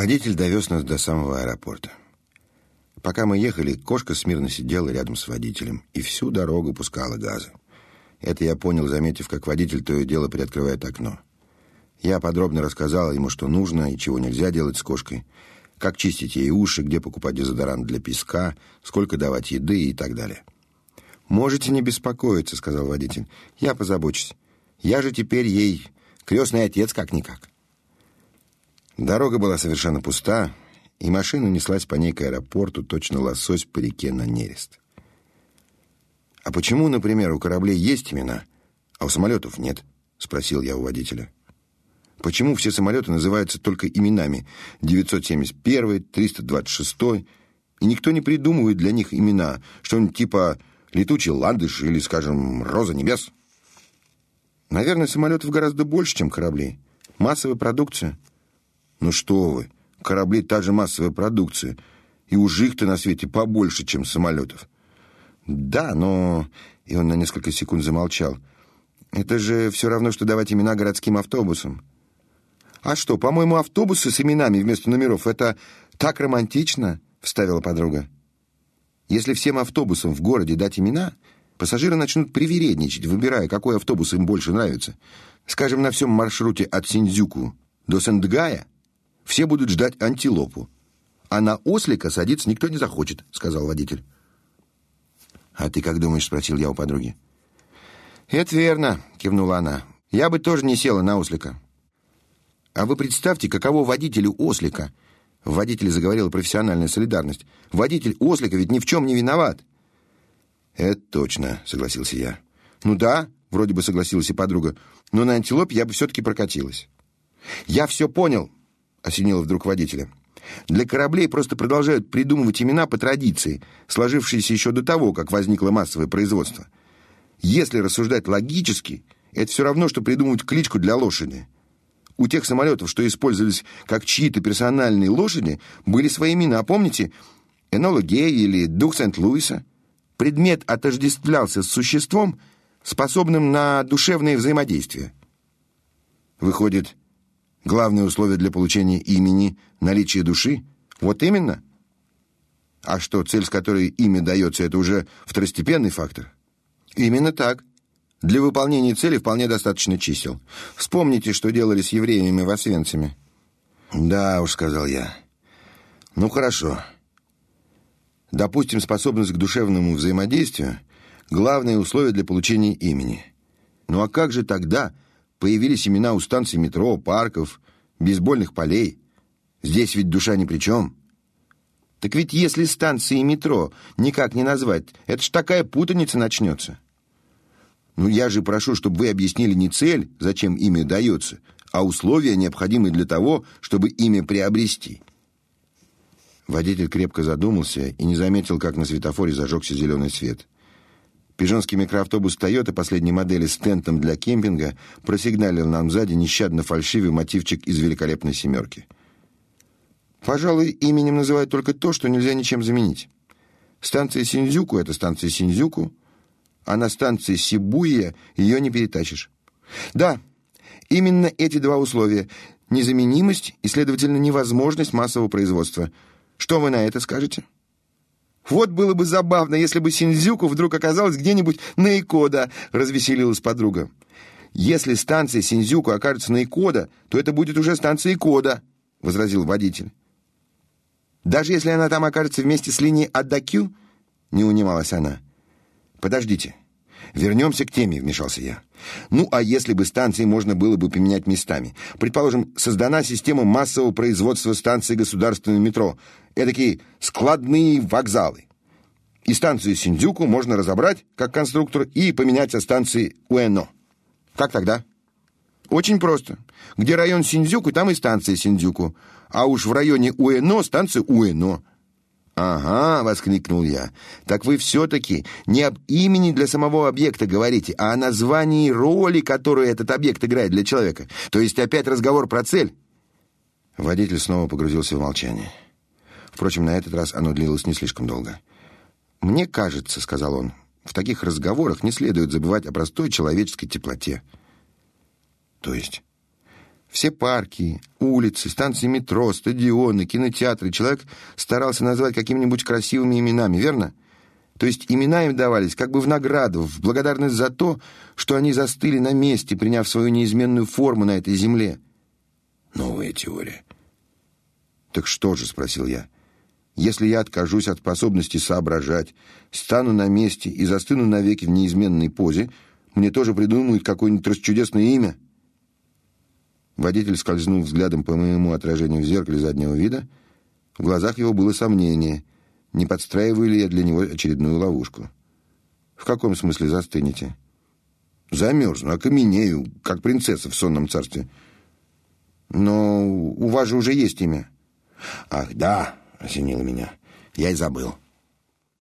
Водитель довез нас до самого аэропорта. Пока мы ехали, кошка смирно сидела рядом с водителем и всю дорогу пускала газы. Это я понял, заметив, как водитель то и дело приоткрывает окно. Я подробно рассказал ему, что нужно и чего нельзя делать с кошкой, как чистить ей уши, где покупать дезодорант для песка, сколько давать еды и так далее. «Можете не беспокоиться», — сказал водитель. «Я позабочусь. Я же теперь ей крестный отец как-никак». Дорога была совершенно пуста, и машина неслась по ней к аэропорту, точно лосось по реке на нерест. «А почему, например, у кораблей есть имена, а у самолетов нет?» — спросил я у водителя. «Почему все самолеты называются только именами 971, 326, и никто не придумывает для них имена, что-нибудь типа летучий ландыш или, скажем, роза небес. Наверное, самолетов гораздо больше, чем кораблей. Массовая продукция. Ну что вы, корабли та же массовая продукция. И уж их-то на свете побольше, чем самолетов. Да, но... И он на несколько секунд замолчал. Это же все равно, что давать имена городским автобусам. А что, по-моему, автобусы с именами вместо номеров — это так романтично, — вставила подруга. Если всем автобусам в городе дать имена, пассажиры начнут привередничать, выбирая, какой автобус им больше нравится. Скажем, на всем маршруте от Синдзюку до Сэндгая все будут ждать антилопу. А на ослика садиться никто не захочет, сказал водитель. А ты как думаешь, спросил я у подруги. Это верно, кивнула она. Я бы тоже не села на ослика. А вы представьте, каково водителю ослика — в водителе заговорила профессиональная солидарность. Водитель ослика ведь ни в чем не виноват. Это точно, согласился я. Ну да, вроде бы согласилась и подруга. Но на антилопе я бы все-таки прокатилась. Я все понял, осенило вдруг водителя. Для кораблей просто продолжают придумывать имена по традиции, сложившиеся еще до того, как возникло массовое производство. Если рассуждать логически, это все равно, что придумывать кличку для лошади. У тех самолетов, что использовались как чьи-то персональные лошади, были свои имена, помните? Энола Гей или Дух Сент-Луиса. Предмет отождествлялся с существом, способным на душевное взаимодействие. Выходит, главное условие для получения имени — наличие души? Вот именно. А что, цель, с которой имя дается, это уже второстепенный фактор? Именно так. Для выполнения цели вполне достаточно чисел. Вспомните, что делали с евреями в Освенциме. Да уж, сказал я. Ну хорошо. Допустим, способность к душевному взаимодействию главное условие для получения имени. Ну а как же тогда появились имена у станций метро, парков, бейсбольных полей? Здесь ведь душа ни при чем. Так ведь если станции метро никак не назвать, это ж такая путаница начнется. Ну я же прошу, чтобы вы объяснили не цель, зачем имя дается, а условия, необходимые для того, чтобы имя приобрести. Водитель крепко задумался и не заметил, как на светофоре зажегся зеленый свет. Пижонский микроавтобус Toyota последней модели с тентом для кемпинга просигналил нам сзади нещадно фальшивый мотивчик из великолепной семерки. Пожалуй, именем называют только то, что нельзя ничем заменить. Станция Синдзюку — это станция Синдзюку, а на станции Сибуя ее не перетащишь. Да, именно эти два условия — незаменимость и, следовательно, невозможность массового производства. Что вы на это скажете? Вот было бы забавно, если бы Синдзюку вдруг оказалась где-нибудь на Икода, развеселилась подруга. Если станция Синдзюку окажется на Икода, то это будет уже станция Икода, возразил водитель. Даже если она там окажется вместе с линией Аддакю, не унималась она. Подождите. Вернемся к теме, вмешался я. Ну, а если бы станции можно было бы поменять местами? Предположим, создана система массового производства станций государственного метро. Эдакие складные вокзалы. И станцию Синдзюку можно разобрать, как конструктор, и поменять со станции Уэно. Как тогда? Очень просто. Где район Синдзюку, там и станция Синдзюку. А уж в районе Уэно станция Уэно. «Ага», — воскликнул я, — «так вы все-таки не об имени для самого объекта говорите, а о названии роли, которую этот объект играет для человека. То есть опять разговор про цель». Водитель снова погрузился в молчание. Впрочем, на этот раз оно длилось не слишком долго. «Мне кажется», — сказал он, — «в таких разговорах не следует забывать о простой человеческой теплоте». «То есть?» Все парки, улицы, станции метро, стадионы, кинотеатры человек старался назвать какими-нибудь красивыми именами, верно? То есть имена им давались как бы в награду, в благодарность за то, что они застыли на месте, приняв свою неизменную форму на этой земле. Новая теория. «Так что же?» — спросил я. «Если я откажусь от способности соображать, стану на месте и застыну навеки в неизменной позе, мне тоже придумают какое-нибудь расчудесное имя?» Водитель скользнул взглядом по моему отражению в зеркале заднего вида. В глазах его было сомнение, не подстраиваю ли я для него очередную ловушку. «В каком смысле застынете?» «Замерзну, окаменею, как принцесса в сонном царстве». «Но у вас же уже есть имя». «Ах, да», — осенило меня, — «я и забыл».